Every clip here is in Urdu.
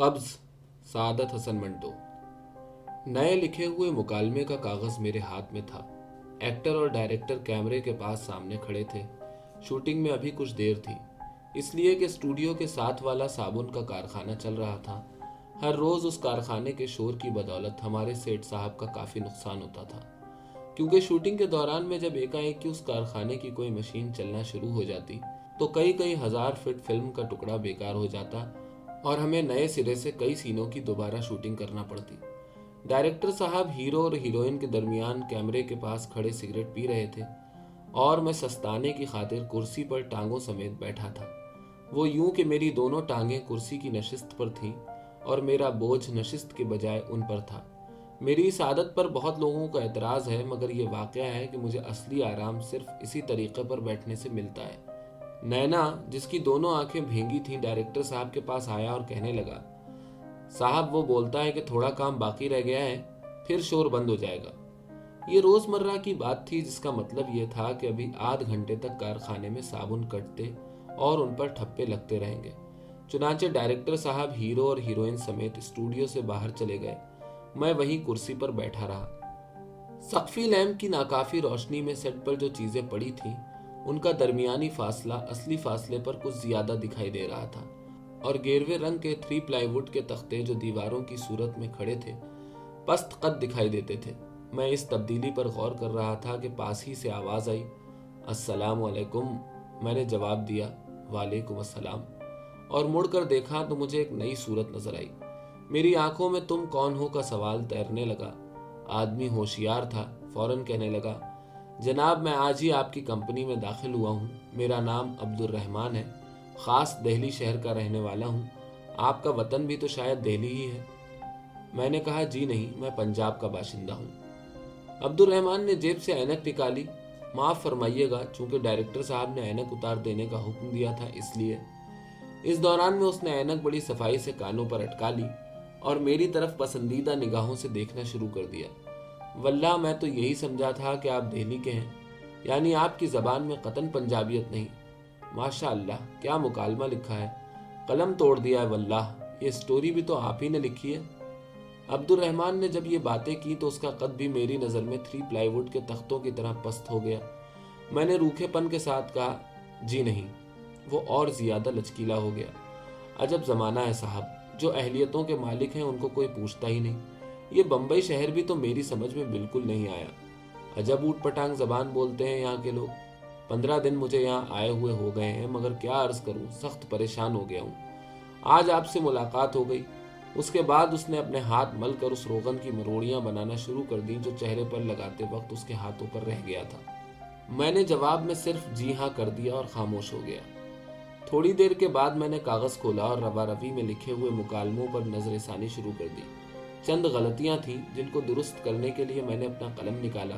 قبض، سعادت حسن منٹو۔ نئے لکھے ہوئے مکالمے کا کاغذ میرے ہاتھ میں تھا۔ ایکٹر اور ڈائریکٹر کیمرے کے پاس سامنے کھڑے تھے۔ شوٹنگ میں ابھی کچھ دیر تھی۔ اس لیے کہ اسٹوڈیو کے ساتھ والا صابن کا کارخانہ چل رہا تھا۔ ہر روز اس کارخانے کے شور کی بدولت ہمارے سیٹ صاحب کا کافی نقصان ہوتا تھا۔ کیونکہ شوٹنگ کے دوران میں جب ایک ایک اس کارخانے کی کوئی مشین چلنا شروع ہو جاتی، تو کئی کئی ہزار فٹ فلم کا ٹکڑا بیکار ہو جاتا۔ اور ہمیں نئے سرے سے کئی سینوں کی دوبارہ شوٹنگ کرنا پڑتی۔ ڈائریکٹر صاحب ہیرو اور ہیروئن کے درمیان کیمرے کے پاس کھڑے سگریٹ پی رہے تھے اور میں سستانے کی خاطر کرسی پر ٹانگوں سمیت بیٹھا تھا۔ وہ یوں کہ میری دونوں ٹانگیں کرسی کی نشست پر تھیں اور میرا بوجھ نشست کے بجائے ان پر تھا۔ میری اس عادت پر بہت لوگوں کا اعتراض ہے، مگر یہ واقعہ ہے کہ مجھے اصلی آرام صرف اسی طریقے پر بیٹھنے سے ملتا ہے۔ نینا جس کی دونوں آنکھیں بھینگی تھیں، ڈائریکٹر صاحب کے پاس آیا اور کہنے لگا، صاحب، وہ بولتا ہے کہ تھوڑا کام باقی رہ گیا ہے، پھر شور بند ہو جائے گا۔ یہ روز مرہ کی بات تھی، جس کا مطلب یہ تھا کہ ابھی آدھ گھنٹے تک کارخانے میں صابن کٹتے اور ان پر ٹھپے لگتے رہیں گے۔ چنانچہ ڈائریکٹر صاحب ہیرو اور ہیروئن سمیت اسٹوڈیو سے باہر چلے گئے۔ میں وہیں کرسی پر بیٹھا رہا۔ سقفی لیمپ کی ناکافی روشنی میں سیٹ پر جو چیزیں پڑی تھیں ان کا درمیانی فاصلہ اصلی فاصلے پر کچھ زیادہ دکھائی دے رہا تھا۔ اور گیروے رنگ کے تھری پلائی ووڈ کے تختے جو دیواروں کی صورت میں کھڑے تھے، پست قد دکھائی دیتے تھے۔ میں اس تبدیلی پر غور کر رہا تھا کہ پاس ہی سے آواز آئی، السلام علیکم میں نے جواب دیا، وعلیکم السلام اور مڑ کر دیکھا تو مجھے ایک نئی صورت نظر آئی۔ میری آنکھوں میں تم کون ہو کا سوال تیرنے لگا۔ آدمی ہوشیار تھا، فوراً کہنے لگا جناب، میں آج ہی آپ کی کمپنی میں داخل ہوا ہوں۔ میرا نام عبد الرحمان ہے، خاص دہلی شہر کا رہنے والا ہوں۔ آپ کا وطن بھی تو شاید دہلی ہی ہے۔ میں نے کہا جی نہیں، میں پنجاب کا باشندہ ہوں۔ عبد الرحمان نے جیب سے اینک نکالی۔ معاف فرمائیے گا، چونکہ ڈائریکٹر صاحب نے اینک اتار دینے کا حکم دیا تھا، اس لیے۔ اس دوران میں اس نے اینک بڑی صفائی سے کانوں پر اٹکا لی اور میری طرف پسندیدہ نگاہوں سے دیکھنا شروع کر دیا۔ واللہ میں تو یہی سمجھا تھا کہ آپ دہلی کے ہیں۔ یعنی آپ کی زبان میں قطن پنجابیت نہیں۔ ماشاء اللہ کیا مکالمہ لکھا ہے۔ قلم توڑ دیا ہے واللہ یہ سٹوری بھی تو آپ ہی نے لکھی ہے۔ عبد الرحمان نے جب یہ باتیں کی تو اس کا قد بھی میری نظر میں تھری پلائی ووڈ کے تختوں کی طرح پست ہو گیا۔ میں نے روکھے پن کے ساتھ کہا جی نہیں، وہ اور زیادہ لچکیلا ہو گیا۔ عجب زمانہ ہے صاحب، جو اہلیتوں کے مالک ہیں ان کو کوئی پوچھتا ہی نہیں۔ یہ بمبئی شہر بھی تو میری سمجھ میں بالکل نہیں آیا۔ عجب اوٹ پٹانگ زبان بولتے ہیں یہاں کے لوگ۔ پندرہ دن مجھے یہاں آئے ہوئے ہو گئے ہیں، مگر کیا عرض کروں، سخت پریشان ہو گیا ہوں۔ آج آپ سے ملاقات ہو گئی۔ اس کے بعد اس نے اپنے ہاتھ مل کر اس روغن کی مروڑیاں بنانا شروع کر دی جو چہرے پر لگاتے وقت اس کے ہاتھوں پر رہ گیا تھا۔ میں نے جواب میں صرف جی ہاں کر دیا اور خاموش ہو گیا۔ تھوڑی دیر کے بعد میں نے کاغذ کھولا اور روا روی میں لکھے ہوئے مکالموں پر نظر ثانی شروع کر دی۔ چند غلطیاں تھیں جن کو درست کرنے کے لیے میں نے اپنا قلم نکالا۔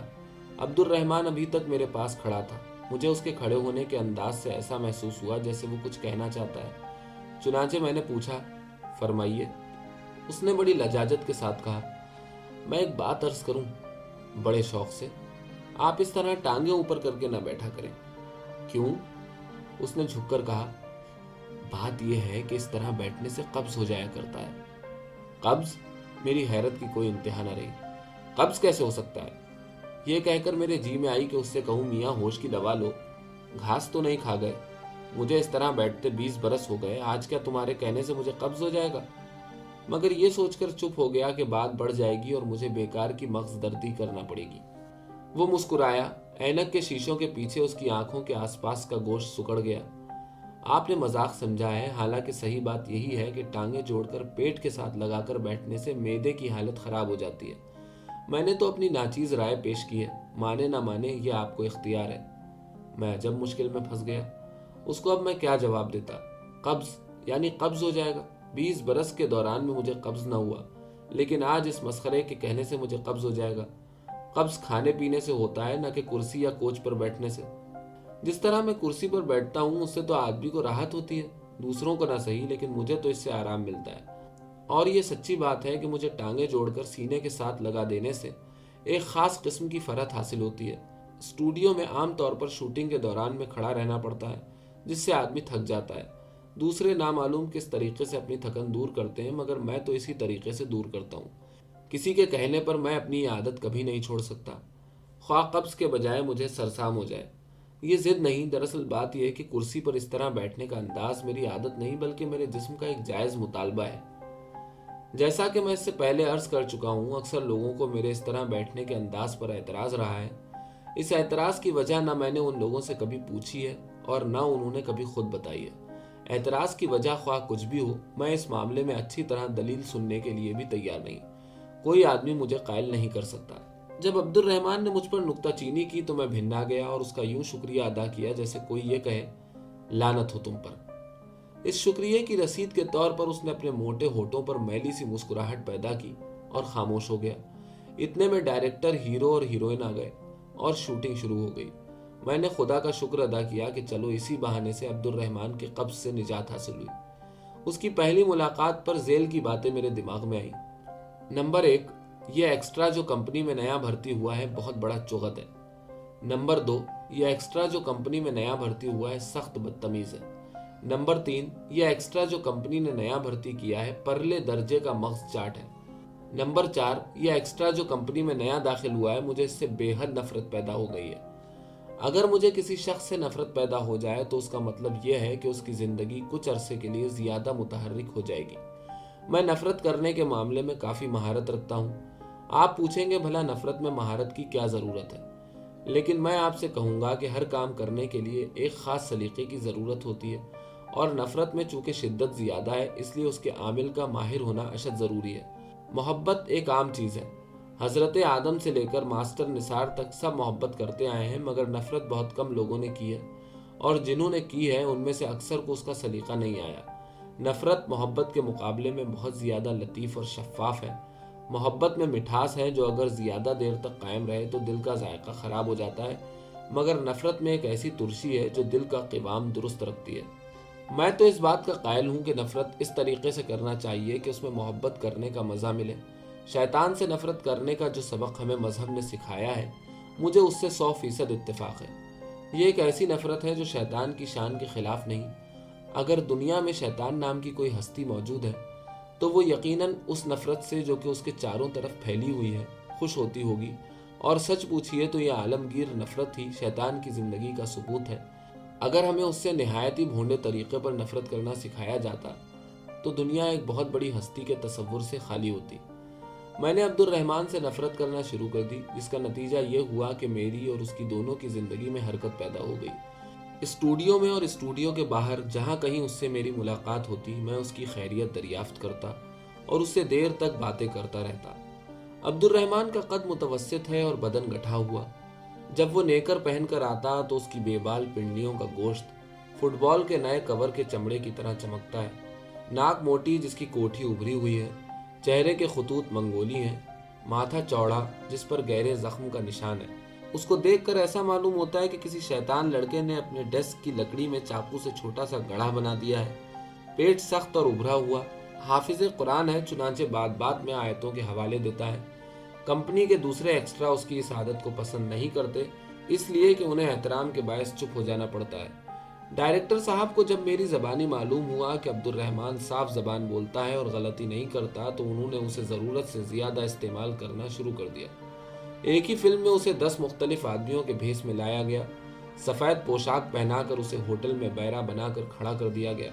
عبد الرحمان ابھی تک میرے پاس کھڑا تھا۔ مجھے اس کے کھڑے ہونے کے انداز سے ایسا محسوس ہوا جیسے وہ کچھ کہنا چاہتا ہے۔ چنانچہ میں نے پوچھا، فرمائیے۔ اس نے بڑی لجاجت کے ساتھ کہا، میں ایک بات عرض کروں، بڑے شوق سے، آپ اس طرح ٹانگیں اوپر کر کے نہ بیٹھا کریں۔ کیوں؟ اس نے جھک کر کہا، بات یہ ہے کہ اس طرح بیٹھنے سے قبض ہو جایا کرتا ہے۔ قبض؟ میری حیرت کی کوئی انتہا نہ رہی۔ قبض کیسے ہو سکتا ہے؟ یہ کہہ کر میرے جی میں آئی کہ اس سے کہوں، میاں ہوش کی دوا لو۔ گھاس تو نہیں کھا گئے۔ مجھے اس طرح بیٹھتے بیس برس ہو گئے۔ آج کیا تمہارے کہنے سے مجھے قبض ہو جائے گا؟ مگر یہ سوچ کر چپ ہو گیا کہ بات بڑھ جائے گی اور مجھے بیکار کی مغز دردی کرنا پڑے گی۔ وہ مسکرایا۔ اینک کے شیشوں کے پیچھے اس کی آنکھوں کے آس پاس کا گوشت سکڑ گیا۔ آپ نے مذاق سمجھا ہے، حالانکہ صحیح بات یہی ہے کہ ٹانگیں جوڑ کر پیٹ کے ساتھ لگا کر بیٹھنے سے میدے کی حالت خراب ہو جاتی ہے۔ میں نے تو اپنی ناچیز رائے پیش کی ہے۔ مانے نہ مانے یہ آپ کو اختیار ہے۔ میں جب مشکل میں پھنس گیا، اس کو اب میں کیا جواب دیتا؟ قبض یعنی قبض ہو جائے گا۔ بیس برس کے دوران میں مجھے قبض نہ ہوا، لیکن آج اس مسخرے کے کہنے سے مجھے قبض ہو جائے گا۔ قبض کھانے پینے سے ہوتا ہے، نہ کہ کرسی یا کوچ پر بیٹھنے سے۔ جس طرح میں کرسی پر بیٹھتا ہوں، اس سے تو آدمی کو راحت ہوتی ہے۔ دوسروں کو نہ صحیح، لیکن مجھے تو اس سے آرام ملتا ہے۔ اور یہ سچی بات ہے کہ مجھے ٹانگیں جوڑ کر سینے کے ساتھ لگا دینے سے ایک خاص قسم کی فرحت حاصل ہوتی ہے۔ اسٹوڈیو میں عام طور پر شوٹنگ کے دوران میں کھڑا رہنا پڑتا ہے، جس سے آدمی تھک جاتا ہے۔ دوسرے نامعلوم کس طریقے سے اپنی تھکن دور کرتے ہیں، مگر میں تو اسی طریقے سے دور کرتا ہوں۔ کسی کے کہنے پر میں اپنی عادت کبھی نہیں چھوڑ سکتا۔ خواہ قبض کے بجائے مجھے سرسام ہو جائے۔ یہ ضد نہیں، دراصل بات یہ ہے کہ کرسی پر اس طرح بیٹھنے کا انداز میری عادت نہیں، بلکہ میرے جسم کا ایک جائز مطالبہ ہے۔ جیسا کہ میں اس سے پہلے عرض کر چکا ہوں، اکثر لوگوں کو میرے اس طرح بیٹھنے کے انداز پر اعتراض رہا ہے۔ اس اعتراض کی وجہ نہ میں نے ان لوگوں سے کبھی پوچھی ہے اور نہ انہوں نے کبھی خود بتائی ہے۔ اعتراض کی وجہ خواہ کچھ بھی ہو، میں اس معاملے میں اچھی طرح دلیل سننے کے لیے بھی تیار نہیں۔ کوئی آدمی مجھے قائل نہیں کر سکتا۔ جب عبد الرحمان نے مجھ پر نکتہ چینی کی تو میں بھنا گیا اور اس کا یوں شکریہ ادا کیا جیسے کوئی یہ کہے لانت ہو تم پر۔ اس شکریہ کی رسید کے طور پر اس نے اپنے موٹے ہوٹوں پر میلی سی مسکراہٹ پیدا کی اور خاموش ہو گیا۔ اتنے میں ڈائریکٹر ہیرو اور ہیروئن آ گئے اور شوٹنگ شروع ہو گئی۔ میں نے خدا کا شکر ادا کیا کہ چلو اسی بہانے سے عبد الرحمان کے قبض سے نجات حاصل ہوئی۔ اس کی پہلی ملاقات پر زیل کی باتیں میرے دماغ میں آئی نمبر ایک یہ ایکسٹرا جو کمپنی میں نیا بھرتی ہوا ہے، بہت بڑا چغت ہے۔ نمبر دو، یہ ایکسٹرا جو کمپنی میں نیا بھرتی ہوا ہے، سخت بدتمیز ہے۔ نمبر تین، یہ ایکسٹرا جو کمپنی نے نیا بھرتی کیا ہے، پرلے درجے کا مغز چاٹ ہے۔ نمبر چار، یہ ایکسٹرا جو کمپنی میں نیا داخل ہوا ہے، مجھے اس سے بے حد نفرت پیدا ہو گئی ہے۔ اگر مجھے کسی شخص سے نفرت پیدا ہو جائے، تو اس کا مطلب یہ ہے کہ اس کی زندگی کچھ عرصے کے لیے زیادہ متحرک ہو جائے گی۔ میں نفرت کرنے کے معاملے میں کافی مہارت رکھتا ہوں۔ آپ پوچھیں گے بھلا نفرت میں مہارت کی کیا ضرورت ہے؟ لیکن میں آپ سے کہوں گا کہ ہر کام کرنے کے لیے ایک خاص سلیقے کی ضرورت ہوتی ہے اور نفرت میں چونکہ شدت زیادہ ہے، اس لیے اس کے عامل کا ماہر ہونا اشد ضروری ہے۔ محبت ایک عام چیز ہے۔ حضرت آدم سے لے کر ماسٹر نثار تک سب محبت کرتے آئے ہیں، مگر نفرت بہت کم لوگوں نے کی ہے اور جنہوں نے کی ہے، ان میں سے اکثر کو اس کا سلیقہ نہیں آیا۔ نفرت محبت کے مقابلے میں بہت زیادہ لطیف اور شفاف ہے۔ محبت میں مٹھاس ہے جو اگر زیادہ دیر تک قائم رہے تو دل کا ذائقہ خراب ہو جاتا ہے، مگر نفرت میں ایک ایسی ترشی ہے جو دل کا قوام درست رکھتی ہے۔ میں تو اس بات کا قائل ہوں کہ نفرت اس طریقے سے کرنا چاہیے کہ اس میں محبت کرنے کا مزہ ملے۔ شیطان سے نفرت کرنے کا جو سبق ہمیں مذہب نے سکھایا ہے، مجھے اس سے سو فیصد اتفاق ہے۔ یہ ایک ایسی نفرت ہے جو شیطان کی شان کے خلاف نہیں۔ اگر دنیا میں شیطان نام کی کوئی ہستی موجود ہے تو وہ یقیناً اس نفرت سے جو کہ اس کے چاروں طرف پھیلی ہوئی ہے، خوش ہوتی ہوگی۔ اور سچ پوچھئے تو یہ عالمگیر نفرت ہی شیطان کی زندگی کا ثبوت ہے۔ اگر ہمیں اس سے نہایت ہی بھونڈے طریقے پر نفرت کرنا سکھایا جاتا، تو دنیا ایک بہت بڑی ہستی کے تصور سے خالی ہوتی۔ میں نے عبد الرحمان سے نفرت کرنا شروع کر دی، جس کا نتیجہ یہ ہوا کہ میری اور اس کی دونوں کی زندگی میں حرکت پیدا ہو گئی۔ اسٹوڈیو میں اور اسٹوڈیو کے باہر جہاں کہیں اس سے میری ملاقات ہوتی، میں اس کی خیریت دریافت کرتا اور اس سے دیر تک باتیں کرتا رہتا۔ عبد الرحمان کا قد متوسط ہے اور بدن گٹھا ہوا۔ جب وہ نیکر پہن کر آتا تو اس کی بے بال پنڈلیوں کا گوشت فٹ بال کے نئے کور کے چمڑے کی طرح چمکتا ہے۔ ناک موٹی جس کی کوٹھی ابھری ہوئی ہے، چہرے کے خطوط منگولی ہیں۔ ماتھا چوڑا جس پر گہرے زخم کا نشان ہے۔ اس کو دیکھ کر ایسا معلوم ہوتا ہے کہ کسی شیطان لڑکے نے اپنے ڈیسک کی لکڑی میں چاقو سے چھوٹا سا گڑھا بنا دیا ہے۔ پیٹ سخت اور ابھرا ہوا۔ حافظ قرآن ہے، چنانچہ بات بات میں آیتوں کے حوالے دیتا ہے۔ کمپنی کے دوسرے ایکسٹرا اس کی اس عادت کو پسند نہیں کرتے، اس لیے کہ انہیں احترام کے باعث چپ ہو جانا پڑتا ہے۔ ڈائریکٹر صاحب کو جب میری زبانی معلوم ہوا کہ عبد الرحمان صاف زبان بولتا ہے اور غلطی نہیں کرتا، تو انہوں نے اسے ضرورت سے زیادہ استعمال کرنا شروع کر دیا۔ ایک ہی فلم میں اسے دس مختلف آدمیوں کے بھیس میں لایا گیا۔ سفید پوشاک پہنا کر اسے ہوٹل میں بیرا بنا کر کھڑا کر دیا گیا۔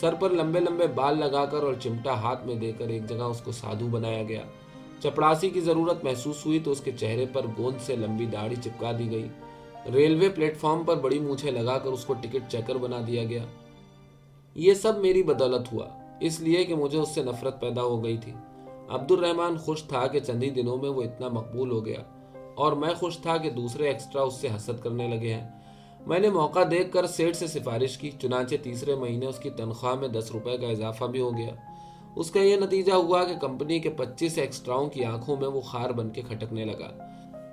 سر پر لمبے لمبے بال لگا کر اور چمٹا ہاتھ میں دے کر ایک جگہ اس کو سادھو بنایا گیا۔ چپڑاسی کی ضرورت محسوس ہوئی تو اس کے چہرے پر گوند سے لمبی داڑھی چپکا دی گئی۔ ریلوے پلیٹ فارم پر بڑی مونچھے لگا کر اس کو ٹکٹ چیکر بنا دیا گیا۔ یہ سب میری بدولت ہوا، اس لیے کہ مجھے اس سے نفرت پیدا ہو گئی تھی۔ عبد الرحمان خوش تھا کہ چندی دنوں میں وہ اتنا مقبول ہو گیا اور میں خوش تھا کہ دوسرے ایکسٹرا اس سے حسد کرنے لگے ہیں۔ میں نے موقع دیکھ کر سیٹ سے سفارش کی، چنانچہ تیسرے مہینے اس کی تنخواہ میں دس روپے کا اضافہ بھی ہو گیا۔ اس کا یہ نتیجہ ہوا کہ کمپنی کے پچیس ایکسٹراؤں کی آنکھوں میں وہ خار بن کے کھٹکنے لگا۔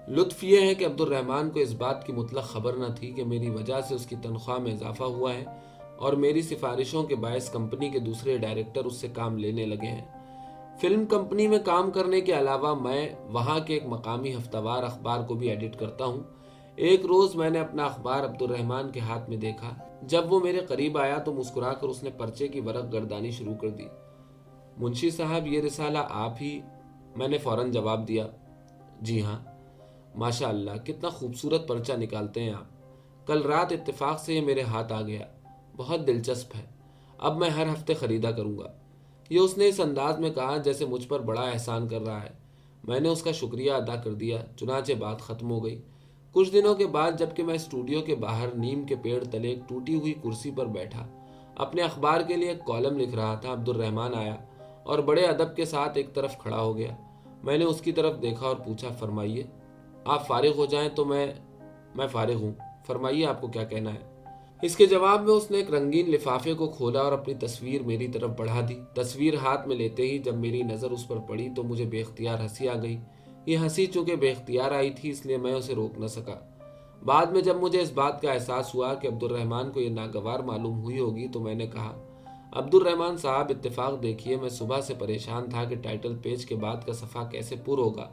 لطف یہ ہے کہ عبد الرحمان کو اس بات کی مطلق خبر نہ تھی کہ میری وجہ سے اس کی تنخواہ میں اضافہ ہوا ہے اور میری سفارشوں کے باعث کمپنی کے دوسرے ڈائریکٹر اس سے کام لینے لگے ہیں۔ فلم کمپنی میں کام کرنے کے علاوہ میں وہاں کے ایک مقامی ہفتہ وار اخبار کو بھی ایڈٹ کرتا ہوں۔ ایک روز میں نے اپنا اخبار عبد الرحمان کے ہاتھ میں دیکھا۔ جب وہ میرے قریب آیا تو مسکرا کر اس نے پرچے کی ورق گردانی شروع کر دی۔ منشی صاحب، یہ رسالہ آپ ہی؟ میں نے فوراً جواب دیا۔ جی ہاں۔ ماشاء اللہ، کتنا خوبصورت پرچہ نکالتے ہیں آپ۔ کل رات اتفاق سے یہ میرے ہاتھ آ گیا۔ بہت دلچسپ ہے۔ اب میں ہر ہفتے خریدا کروں گا۔ یہ اس نے اس انداز میں کہا جیسے مجھ پر بڑا احسان کر رہا ہے۔ میں نے اس کا شکریہ ادا کر دیا، چنانچہ بات ختم ہو گئی۔ کچھ دنوں کے بعد جبکہ میں اسٹوڈیو کے باہر نیم کے پیڑ تلے ایک ٹوٹی ہوئی کرسی پر بیٹھا، اپنے اخبار کے لیے ایک کالم لکھ رہا تھا عبد الرحمان آیا اور بڑے ادب کے ساتھ ایک طرف کھڑا ہو گیا۔ میں نے اس کی طرف دیکھا اور پوچھا، فرمائیے، آپ فارغ ہو جائیں تو میں میں فارغ ہوں۔ فرمائیے، آپ کو کیا کہنا ہے؟ اس کے جواب میں اس نے ایک رنگین لفافے کو کھولا اور اپنی تصویر میری طرف بڑھا دی۔ تصویر ہاتھ میں لیتے ہی جب میری نظر اس پر پڑی تو مجھے بے اختیار ہنسی آ گئی۔ یہ ہنسی چونکہ بے اختیار آئی تھی، اس لیے میں اسے روک نہ سکا۔ بعد میں جب مجھے اس بات کا احساس ہوا کہ عبد الرحمان کو یہ ناگوار معلوم ہوئی ہوگی تو میں نے کہا عبد الرحمان صاحب، اتفاق دیکھیے، میں صبح سے پریشان تھا کہ ٹائٹل پیج کے بعد کا صفحہ کیسے پر ہوگا۔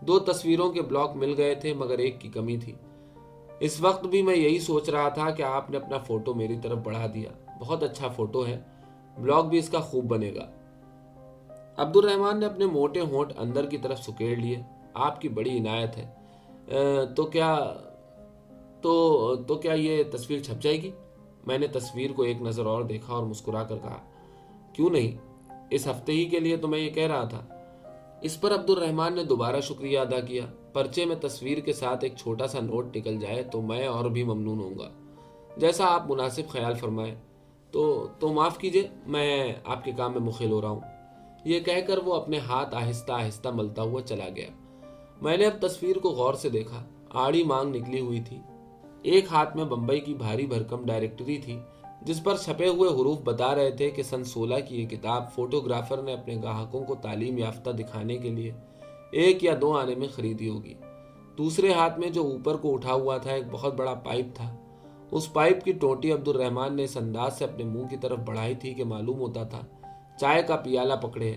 دو تصویروں کے بلاک مل گئے تھے، مگر ایک کی کمی تھی۔ اس وقت بھی میں یہی سوچ رہا تھا کہ آپ نے اپنا فوٹو میری طرف بڑھا دیا۔ بہت اچھا فوٹو ہے۔ بلاگ بھی اس کا خوب بنے گا۔ عبد الرحمان نے اپنے موٹے ہونٹ اندر کی طرف سکیڑ لیے۔ آپ کی بڑی عنایت ہے۔ تو کیا، تو تو کیا یہ تصویر چھپ جائے گی؟ میں نے تصویر کو ایک نظر اور دیکھا اور مسکرا کر کہا، کیوں نہیں؟ اس ہفتے ہی کے لیے تو میں یہ کہہ رہا تھا۔ اس پر عبد الرحمان نے دوبارہ شکریہ ادا کیا۔ پرچے میں تصویر کے ساتھ ایک چھوٹا سا نوٹ نکل جائے تو میں اور بھی ممنون ہوں گا۔ جیسا آپ مناسب خیال فرمائیں۔ تو تو معاف کیجیے، میں آپ کے کام میں مخل ہو رہا ہوں۔ یہ کہہ کر وہ اپنے ہاتھ آہستہ آہستہ ملتا ہوا چلا گیا۔ میں نے اب تصویر کو غور سے دیکھا۔ آڑی مانگ نکلی ہوئی تھی۔ ایک ہاتھ میں بمبئی کی بھاری بھرکم ڈائریکٹری تھی۔ جس پر چھپے ہوئے حروف بتا رہے تھے کہ سن سولہ کی یہ کتاب فوٹوگرافر نے اپنے گاہکوں کو تعلیم یافتہ دکھانے کے لیے ایک یا دو آنے میں خریدی ہوگی۔ دوسرے ہاتھ میں جو اوپر کو اٹھا ہوا تھا، ایک بہت بڑا پائپ تھا۔ اس پائپ کی ٹوٹی عبد الرحمان نے اس انداز سے اپنے منہ کی طرف بڑھائی تھی کہ معلوم ہوتا تھا، چائے کا پیالہ پکڑے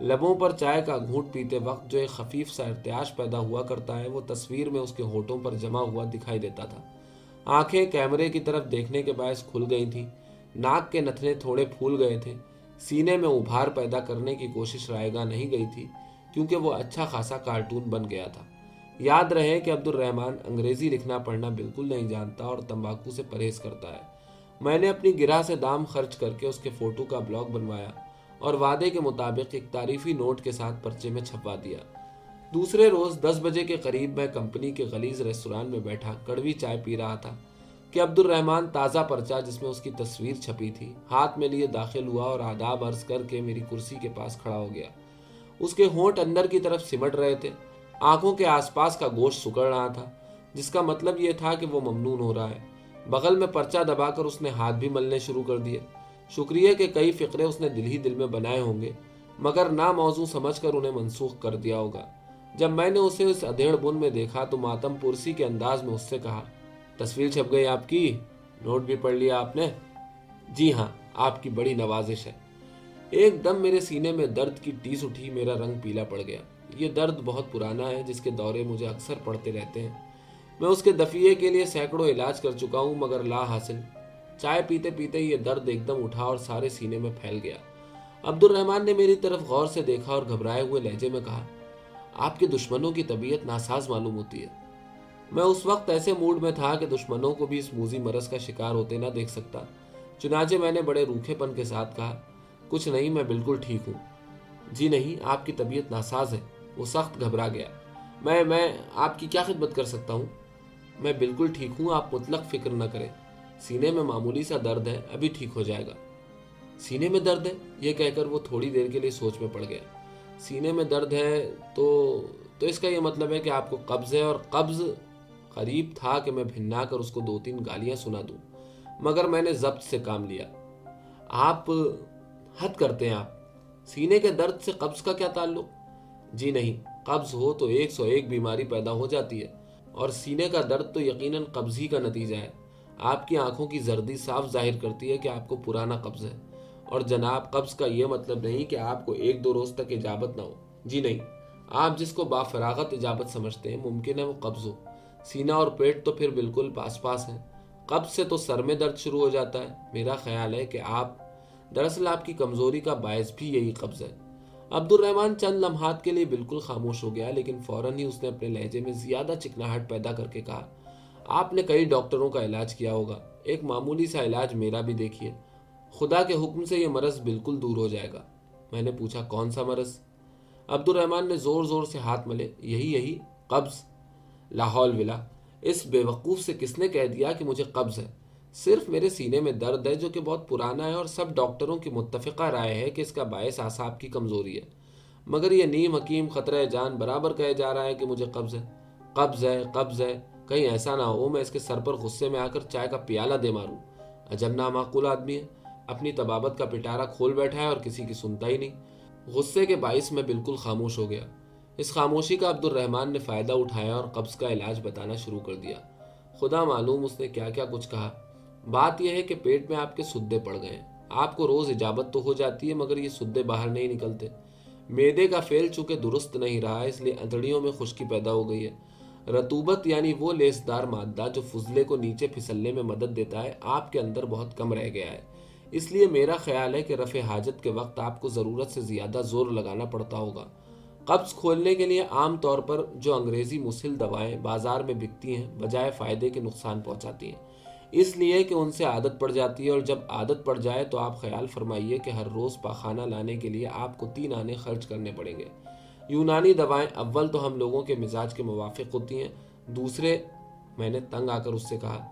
لبوں پر چائے کا گھونٹ پیتے وقت جو ایک خفیف سا ارتیاش پیدا ہوا کرتا ہے، وہ تصویر میں اس کے ہوٹوں پر جمع ہوا دکھائی دیتا تھا۔ آنکھیں کیمرے کی طرف دیکھنے کے باعث کھل گئی تھی ناک کے نتنے تھوڑے پھول گئے تھے۔ سینے میں ابھار پیدا کرنے کی کوشش رائے گا نہیں گئی تھی، کیونکہ وہ اچھا خاصا کارٹون بن گیا تھا۔ یاد رہے کہ عبد الرحمان انگریزی لکھنا پڑھنا بالکل نہیں جانتا اور تمباکو سے پرہیز کرتا ہے۔ میں نے اپنی گرہ سے دام خرچ کر کے اس کے فوٹو کا بلاگ بنوایا اور وعدے کے مطابق ایک تعریفی نوٹ کے ساتھ پرچے میں چھپوا دیا۔ دوسرے روز دس بجے کے قریب میں کمپنی کے غلیز ریستوران میں بیٹھا کڑوی چائے پی رہا تھا کہ عبد الرحمان تازہ پرچہ جس میں اس کی تصویر چھپی تھی، ہاتھ میں لیے داخل ہوا اور آداب عرض کر کے میری کرسی کے پاس کھڑا ہو گیا۔ اس کے ہونٹ اندر کی طرف سمٹ رہے تھے۔ آنکھوں کے آس پاس کا گوشت سکڑ رہا تھا، جس کا مطلب یہ تھا کہ وہ ممنون ہو رہا ہے۔ بغل میں پرچہ دبا کر اس نے ہاتھ بھی ملنے شروع کر دیے۔ شکریہ کے کئی فقرے اس نے دل ہی دل میں بنائے ہوں گے، مگر نا موضوع سمجھ کر انہیں منسوخ کر دیا ہوگا۔ جب میں نے اسے اس ادھیڑ بن میں دیکھا تو ماتم پرسی کے انداز میں اس سے کہا، تصویر چھپ گئی آپ کی؟ نوٹ بھی پڑھ لیا آپ نے؟ جی ہاں آپ کی بڑی نوازش ہے۔ ایک دم میرے سینے میں درد کی ٹیس اٹھی، میرا رنگ پیلا پڑ گیا۔ یہ درد بہت پرانا ہے، جس کے دورے مجھے اکثر پڑتے رہتے ہیں۔ میں اس کے دفیے کے لیے سینکڑوں علاج کر چکا ہوں، مگر لا حاصل۔ چائے پیتے پیتے یہ درد ایک دم اٹھا اور سارے سینے میں پھیل گیا۔ عبد الرحمان نے میری طرف غور سے دیکھا اور گھبرائے ہوئے لہجے میں کہا آپ کے دشمنوں کی طبیعت ناساز معلوم ہوتی ہے۔ میں اس وقت ایسے موڈ میں تھا کہ دشمنوں کو بھی اس موزی مرض کا شکار ہوتے نہ دیکھ سکتا۔ چنانچہ میں نے بڑے روکھے پن کے ساتھ کہا، کچھ نہیں، میں بالکل ٹھیک ہوں۔ جی نہیں، آپ کی طبیعت ناساز ہے۔ وہ سخت گھبرا گیا۔ میں میں آپ کی کیا خدمت کر سکتا ہوں؟ میں بالکل ٹھیک ہوں، آپ مطلق فکر نہ کریں۔ سینے میں معمولی سا درد ہے، ابھی ٹھیک ہو جائے گا۔ سینے میں درد ہے؟ یہ کہہ کر وہ تھوڑی دیر کے لیے سوچ میں پڑ گیا۔ سینے میں درد ہے تو تو اس کا یہ مطلب ہے کہ آپ کو قبض ہے اور قبض قریب تھا کہ میں بھنا کر اس کو دو تین گالیاں سنا دوں۔ مگر میں نے ضبط سے کام لیا۔ آپ حد کرتے ہیں آپ۔ سینے کے درد سے قبض کا کیا تعلق؟ جی نہیں، قبض ہو تو ایک سو ایک بیماری پیدا ہو جاتی ہے۔ اور سینے کا درد تو یقیناً قبض ہی کا نتیجہ ہے۔ آپ کی آنکھوں کی زردی صاف ظاہر کرتی ہے کہ آپ کو پرانا قبض ہے۔ اور جناب، قبض کا یہ مطلب نہیں کہ آپ کو ایک دو روز تک اجابت نہ ہو۔ جی نہیں، آپ جس کو بافراغت اجابت سمجھتے ہیں، ممکن ہے وہ قبض ہو۔ سینہ اور پیٹ تو پھر بالکل پاس پاس ہیں۔ قبض سے تو سر میں درد شروع ہو جاتا ہے۔ میرا خیال ہے کہ آپ، دراصل آپ کی کمزوری کا باعث بھی یہی قبض ہے۔ عبد الرحمان چند لمحات کے لیے بالکل خاموش ہو گیا، لیکن فوراً ہی اس نے اپنے لہجے میں زیادہ چکناہٹ پیدا کر کے کہا، آپ نے کئی ڈاکٹروں کا علاج کیا ہوگا۔ ایک معمولی سا علاج میرا بھی دیکھیے۔ خدا کے حکم سے یہ مرض بالکل دور ہو جائے گا۔ میں نے پوچھا، کون سا مرض؟ عبد الرحمان نے زور زور سے ہاتھ ملے۔ یہی یہی، قبض۔ لاہور ولا۔ اس بے وقوف سے کس نے کہہ دیا کہ مجھے قبض ہے؟ صرف میرے سینے میں درد ہے جو کہ بہت پرانا ہے اور سب ڈاکٹروں کی متفقہ رائے ہے کہ اس کا باعث آساب کی کمزوری ہے۔ مگر یہ نیم حکیم خطرہ جان برابر کہے جا رہا ہے کہ مجھے قبض ہے۔ قبض ہے قبض ہے۔ کہیں ایسا نہ ہو، میں اس کے سر پر غصے میں آ کر چائے کا پیالہ دے ماروں۔ عجب نامعقول آدمی ہے۔ اپنی طبابت کا پٹارا کھول بیٹھا ہے اور کسی کی سنتا ہی نہیں۔ غصے کے باعث میں بالکل خاموش ہو گیا۔ اس خاموشی کا عبد الرحمان نے فائدہ اٹھایا اور قبض کا علاج بتانا شروع کر دیا۔ خدا معلوم اس نے کیا کیا کچھ کہا۔ بات یہ ہے کہ پیٹ میں آپ کے سدے پڑ گئے آپ کو روز اجابت تو ہو جاتی ہے، مگر یہ سدے باہر نہیں نکلتے۔ میدے کا فیل چونکہ درست نہیں رہا، اس لیے انتڑیوں میں خشکی پیدا ہو گئی ہے۔ رتوبت یعنی وہ لیسدار مادہ جو فضلے کو نیچے پھسلنے میں مدد دیتا ہے، آپ کے اندر بہت کم رہ گیا ہے۔ اس لیے میرا خیال ہے کہ رفع حاجت کے وقت آپ کو ضرورت سے زیادہ زور لگانا پڑتا ہوگا۔ قبض کھولنے کے لیے عام طور پر جو انگریزی مسل دوائیں بازار میں بکتی ہیں، بجائے فائدے کے نقصان پہنچاتی ہیں۔ اس لیے کہ ان سے عادت پڑ جاتی ہے اور جب عادت پڑ جائے تو آپ خیال فرمائیے کہ ہر روز پاخانہ لانے کے لیے آپ کو تین آنے خرچ کرنے پڑیں گے۔ یونانی دوائیں اول تو ہم لوگوں کے مزاج کے موافق ہوتی ہیں، دوسرے میں نے تنگ آ کر اس سے کہا،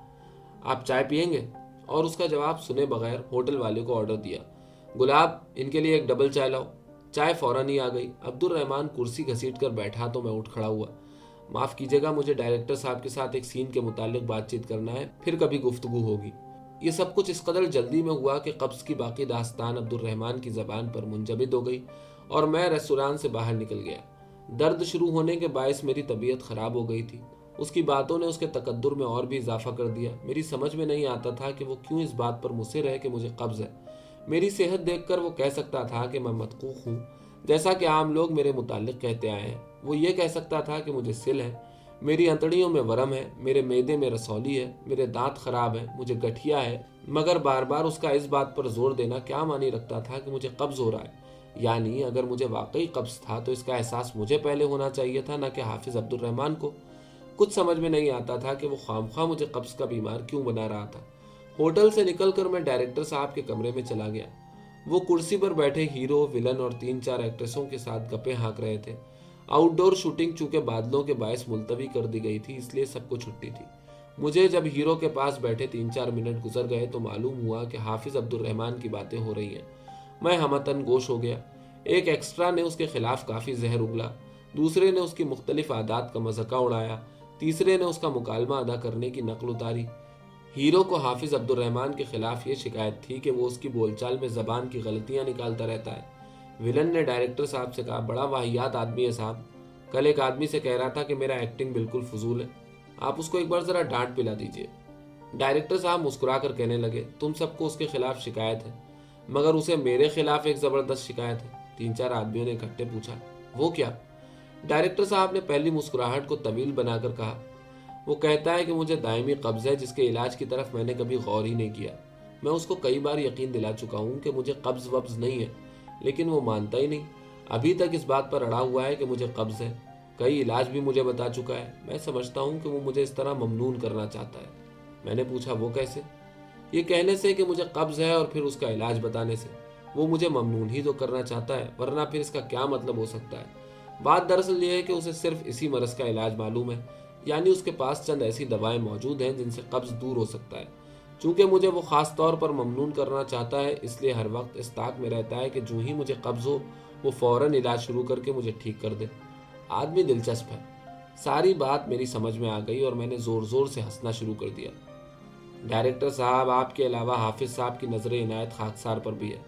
آپ چائے پئیں گے؟ اور اس کا جواب سنے بغیر ہوٹل والے کو آرڈر دیا۔ گلاب، ان کے لیے ایک ڈبل چائے لاؤ۔ چائے فوراً ہی آ گئی۔ عبد الرحمان کرسی گھسیٹ کر بیٹھا تو میں اٹھ کھڑا ہوا۔ معاف کیجیے گا، مجھے ڈائریکٹر صاحب کے ساتھ ایک سین کے متعلق بات چیت کرنا ہے، پھر کبھی گفتگو ہوگی۔ یہ سب کچھ اس قدر جلدی میں ہوا کہ قبض کی باقی داستان عبد الرحمان کی زبان پر منجبد ہو گئی اور میں ریستوران سے باہر نکل گیا۔ درد شروع ہونے کے باعث میری طبیعت خراب ہو گئی تھی۔ اس کی باتوں نے اس کے تقدر میں اور بھی اضافہ کر دیا۔ میری سمجھ میں نہیں آتا تھا کہ وہ کیوں اس بات پر مصر ہے کہ مجھے قبض ہے۔ میری صحت دیکھ کر وہ کہہ سکتا تھا کہ میں متقوق ہوں۔ جیسا کہ عام لوگ میرے متعلق کہتے آئے ہیں، وہ یہ کہہ سکتا تھا کہ مجھے سل ہے۔ میری انتڑیوں میں ورم ہے، میرے میدے میں رسولی ہے، میرے دانت خراب ہیں، مجھے گٹھیا ہے۔ مگر بار بار اس کا اس بات پر زور دینا کیا معنی رکھتا تھا کہ مجھے قبض ہو رہا ہے؟ یعنی اگر مجھے واقعی قبض تھا تو اس کا احساس مجھے پہلے ہونا چاہیے تھا، نہ کہ حافظ عبد الرحمان کو۔ کچھ سمجھ میں نہیں آتا تھا کہ وہ خام خواہ مجھے قبض کا بیمار کیوں بنا رہا تھا۔ ہوٹل سے نکل کر میں ڈائریکٹر صاحب کے کمرے میں چلا گیا۔ وہ کرسی پر بیٹھے ہیرو ولن اور تین چار ایکٹریسوں کے ساتھ گپے ہانک رہے تھے۔ آؤٹ ڈور شوٹنگ چونکہ بادلوں کے باعث ملتوی کر دی گئی تھی، اس لیے سب کو چھٹی تھی۔ مجھے جب ہیرو کے پاس بیٹھے تین چار منٹ گزر گئے تو معلوم ہوا کہ حافظ عبد الرحمان کی باتیں ہو رہی ہیں۔ میں ہمتن گوش ہو گیا۔ ایک ایکسٹرا نے اس کے خلاف کافی زہر اگلا، دوسرے نے اس کی مختلف عادات کا مذکہ اڑایا۔ تیسرے نے اس کا مکالمہ ادا کرنے کی نقل اتاری۔ ہیرو کو حافظ عبد الرحمان کے خلاف یہ شکایت تھی کہ وہ اس کی بول چال میں زبان کی غلطیاں نکالتا رہتا ہے۔ ولن نے ڈائریکٹر صاحب سے کہا، بڑا واحیات آدمی ہے صاحب۔ کل ایک آدمی سے کہہ رہا تھا کہ میرا ایکٹنگ بالکل فضول ہے۔ آپ اس کو ایک بار ذرا ڈانٹ پلا دیجیے۔ ڈائریکٹر صاحب مسکرا کر کہنے لگے، تم سب کو اس کے خلاف شکایت ہے، مگر اسے میرے خلاف ایک زبردست شکایت ہے۔ تین چار آدمیوں نے اکٹھے پوچھا، وہ کیا؟ ڈائریکٹر صاحب نے پہلی مسکراہٹ کو طویل بنا کر کہا، وہ کہتا ہے کہ مجھے دائمی قبض ہے، جس کے علاج کی طرف میں نے کبھی غور ہی نہیں کیا۔ میں اس کو کئی بار یقین دلا چکا ہوں کہ مجھے قبض وبز نہیں ہے، لیکن وہ مانتا ہی نہیں۔ ابھی تک اس بات پر اڑا ہوا ہے کہ مجھے قبض ہے۔ کئی علاج بھی مجھے بتا چکا ہے۔ میں سمجھتا ہوں کہ وہ مجھے اس طرح ممنون کرنا چاہتا ہے۔ میں نے پوچھا، وہ کیسے؟ یہ کہنے سے کہ مجھے قبض ہے اور پھر اس کا علاج بتانے سے۔ وہ مجھے ممنون ہی تو کرنا چاہتا ہے، ورنہ پھر اس کا کیا مطلب ہو سکتا ہے؟ بات دراصل یہ ہے کہ اسے صرف اسی مرض کا علاج معلوم ہے یعنی اس کے پاس چند ایسی دوائیں موجود ہیں جن سے قبض دور ہو سکتا ہے۔ چونکہ مجھے وہ خاص طور پر ممنون کرنا چاہتا ہے، اس لیے ہر وقت اس طاق میں رہتا ہے کہ جو ہی مجھے قبض ہو، وہ فوراً علاج شروع کر کے مجھے ٹھیک کر دے۔ آدمی دلچسپ ہے۔ ساری بات میری سمجھ میں آ گئی اور میں نے زور زور سے ہنسنا شروع کر دیا۔ ڈائریکٹر صاحب، آپ کے علاوہ حافظ صاحب کی نظر عنایت خاکسار پر بھی ہے۔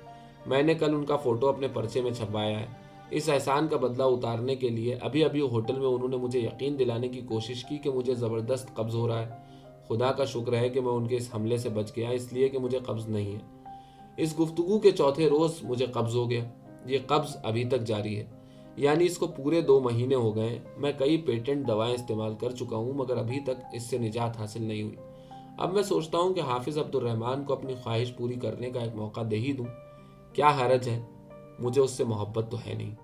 میں نے کل ان کا فوٹو اپنے پرچے میں چھپوایا ہے۔ اس احسان کا بدلہ اتارنے کے لیے ابھی ابھی ہوٹل میں انہوں نے مجھے یقین دلانے کی کوشش کی کہ مجھے زبردست قبض ہو رہا ہے۔ خدا کا شکر ہے کہ میں ان کے اس حملے سے بچ گیا، اس لیے کہ مجھے قبض نہیں ہے۔ اس گفتگو کے چوتھے روز مجھے قبض ہو گیا۔ یہ قبض ابھی تک جاری ہے۔ یعنی اس کو پورے دو مہینے ہو گئے۔ میں کئی پیٹنٹ دوائیں استعمال کر چکا ہوں، مگر ابھی تک اس سے نجات حاصل نہیں ہوئی۔ اب میں سوچتا ہوں کہ حافظ عبد الرحمان کو اپنی خواہش پوری کرنے کا ایک موقع دے ہی دوں۔ کیا حرج ہے؟ مجھے اس سے محبت تو ہے نہیں۔